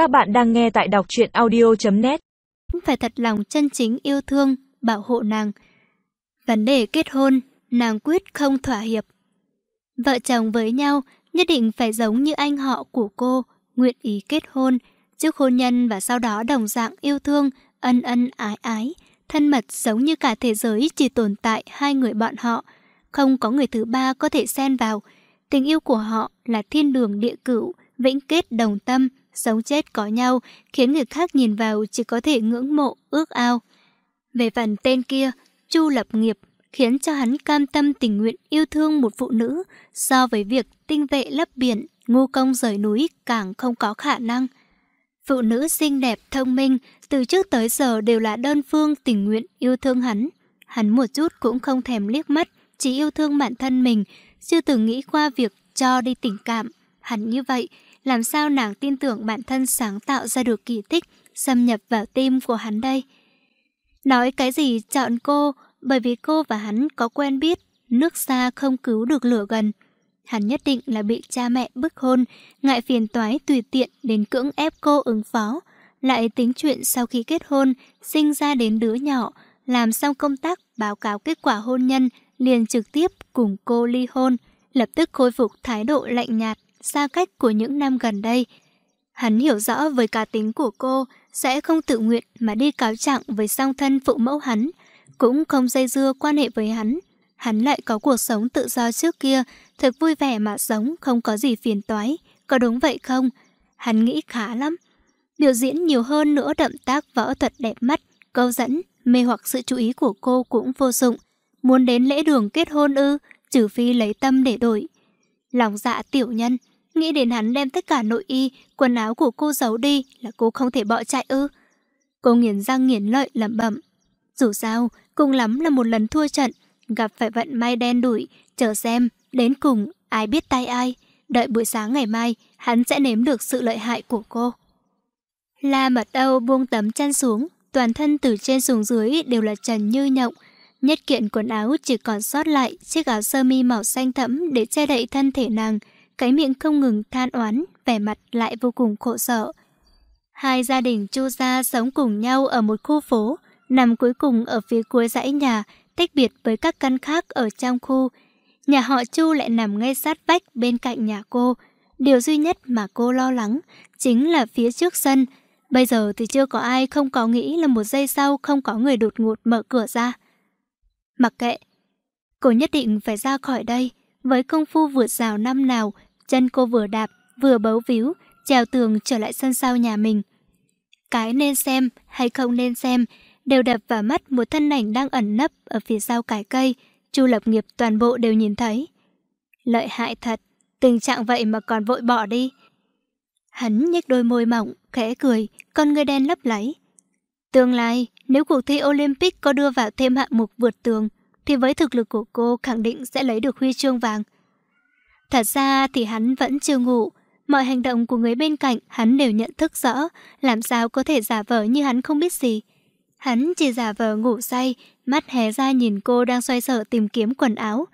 Các bạn đang nghe tại đọc truyện audio.net Phải thật lòng chân chính yêu thương, bảo hộ nàng. Vấn đề kết hôn, nàng quyết không thỏa hiệp. Vợ chồng với nhau nhất định phải giống như anh họ của cô, nguyện ý kết hôn, trước hôn nhân và sau đó đồng dạng yêu thương, ân ân ái ái, thân mật giống như cả thế giới chỉ tồn tại hai người bọn họ, không có người thứ ba có thể xen vào. Tình yêu của họ là thiên đường địa cửu, vĩnh kết đồng tâm, sống chết có nhau, khiến người khác nhìn vào chỉ có thể ngưỡng mộ, ước ao. Về phần tên kia, Chu Lập Nghiệp, khiến cho hắn cam tâm tình nguyện yêu thương một phụ nữ so với việc tinh vệ lấp biển, ngu công rời núi càng không có khả năng. Phụ nữ xinh đẹp, thông minh, từ trước tới giờ đều là đơn phương tình nguyện yêu thương hắn. Hắn một chút cũng không thèm liếc mắt, chỉ yêu thương bản thân mình, chưa từng nghĩ qua việc cho đi tình cảm. Hắn như vậy, làm sao nàng tin tưởng bản thân sáng tạo ra được kỳ tích, xâm nhập vào tim của hắn đây? Nói cái gì chọn cô, bởi vì cô và hắn có quen biết, nước xa không cứu được lửa gần. Hắn nhất định là bị cha mẹ bức hôn, ngại phiền toái tùy tiện đến cưỡng ép cô ứng phó. Lại tính chuyện sau khi kết hôn, sinh ra đến đứa nhỏ, làm xong công tác báo cáo kết quả hôn nhân, liền trực tiếp cùng cô ly hôn, lập tức khôi phục thái độ lạnh nhạt, xa cách của những năm gần đây. Hắn hiểu rõ với cá tính của cô, sẽ không tự nguyện mà đi cáo trạng với song thân phụ mẫu hắn, cũng không dây dưa quan hệ với hắn. Hắn lại có cuộc sống tự do trước kia, thật vui vẻ mà sống, không có gì phiền toái. Có đúng vậy không? Hắn nghĩ khá lắm. Biểu diễn nhiều hơn nữa đậm tác võ thuật đẹp mắt, câu dẫn, mê hoặc sự chú ý của cô cũng vô dụng. Muốn đến lễ đường kết hôn ư, trừ phi lấy tâm để đổi. Lòng dạ tiểu nhân, nghĩ đến hắn đem tất cả nội y, quần áo của cô giấu đi là cô không thể bỏ chạy ư. Cô nghiền răng nghiền lợi lẩm bẩm. Dù sao, cùng lắm là một lần thua trận, gặp phải vận may đen đủi, chờ xem, đến cùng ai biết tay ai. Đợi buổi sáng ngày mai, hắn sẽ nếm được sự lợi hại của cô. La mật âu buông tấm chăn xuống, toàn thân từ trên xuống dưới đều là trần như nhộng. Nhất kiện quần áo chỉ còn sót lại chiếc áo sơ mi màu xanh thẫm để che đậy thân thể nàng, cái miệng không ngừng than oán, vẻ mặt lại vô cùng khổ sở. Hai gia đình Chu gia sống cùng nhau ở một khu phố, nằm cuối cùng ở phía cuối dãy nhà, tách biệt với các căn khác ở trong khu. Nhà họ Chu lại nằm ngay sát vách bên cạnh nhà cô. Điều duy nhất mà cô lo lắng chính là phía trước sân. Bây giờ thì chưa có ai không có nghĩ là một giây sau không có người đột ngột mở cửa ra. Mặc kệ, cô nhất định phải ra khỏi đây. Với công phu vượt rào năm nào, chân cô vừa đạp, vừa bấu víu, trèo tường trở lại sân sau nhà mình. Cái nên xem hay không nên xem đều đập vào mắt một thân ảnh đang ẩn nấp ở phía sau cái cây. Chu lập nghiệp toàn bộ đều nhìn thấy. Lợi hại thật, tình trạng vậy mà còn vội bỏ đi. Hắn nhếch đôi môi mỏng, khẽ cười, con người đen lấp láy. Tương lai, nếu cuộc thi Olympic có đưa vào thêm hạng mục vượt tường, thì với thực lực của cô khẳng định sẽ lấy được huy chương vàng. Thật ra thì hắn vẫn chưa ngủ, mọi hành động của người bên cạnh hắn đều nhận thức rõ, làm sao có thể giả vờ như hắn không biết gì. Hắn chỉ giả vờ ngủ say, mắt hé ra nhìn cô đang xoay sở tìm kiếm quần áo.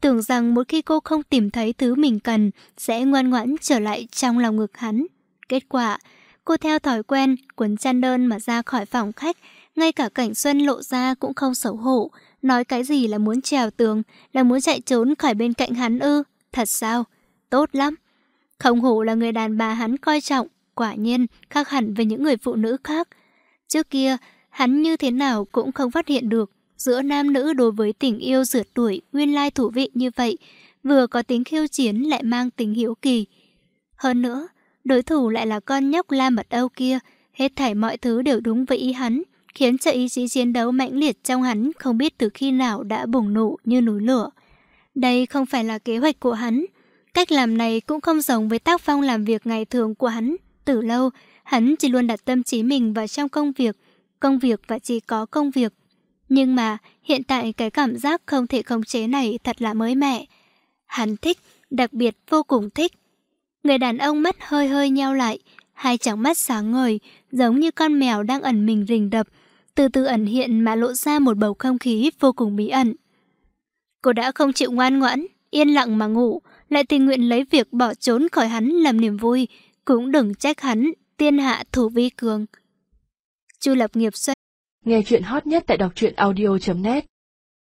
Tưởng rằng một khi cô không tìm thấy thứ mình cần, sẽ ngoan ngoãn trở lại trong lòng ngực hắn. Kết quả, cô theo thói quen, quấn chăn đơn mà ra khỏi phòng khách, ngay cả cảnh xuân lộ ra cũng không xấu hổ. Nói cái gì là muốn trèo tường, là muốn chạy trốn khỏi bên cạnh hắn ư. Thật sao? Tốt lắm. Không hổ là người đàn bà hắn coi trọng, quả nhiên khác hẳn với những người phụ nữ khác. Trước kia, hắn như thế nào cũng không phát hiện được giữa nam nữ đối với tình yêu rượt tuổi, nguyên lai thủ vị như vậy, vừa có tính khiêu chiến lại mang tính hiếu kỳ. Hơn nữa, đối thủ lại là con nhóc la mật âu kia, hết thảy mọi thứ đều đúng với ý hắn, khiến cho ý chí chiến đấu mãnh liệt trong hắn không biết từ khi nào đã bùng nổ như núi lửa. Đây không phải là kế hoạch của hắn, cách làm này cũng không giống với tác phong làm việc ngày thường của hắn. Từ lâu, hắn chỉ luôn đặt tâm trí mình vào trong công việc, công việc và chỉ có công việc. Nhưng mà hiện tại cái cảm giác không thể khống chế này thật là mới mẻ. Hắn thích, đặc biệt vô cùng thích. Người đàn ông mắt hơi hơi nheo lại, hai tròng mắt sáng ngời, giống như con mèo đang ẩn mình rình đập, từ từ ẩn hiện mà lộ ra một bầu không khí vô cùng bí ẩn. Cô đã không chịu ngoan ngoãn, yên lặng mà ngủ, lại tình nguyện lấy việc bỏ trốn khỏi hắn làm niềm vui, cũng đừng trách hắn tiên hạ thủ vi cường. Chu Lập Nghiệp xoay. Nghe chuyện hot nhất tại đọc truyện audio.net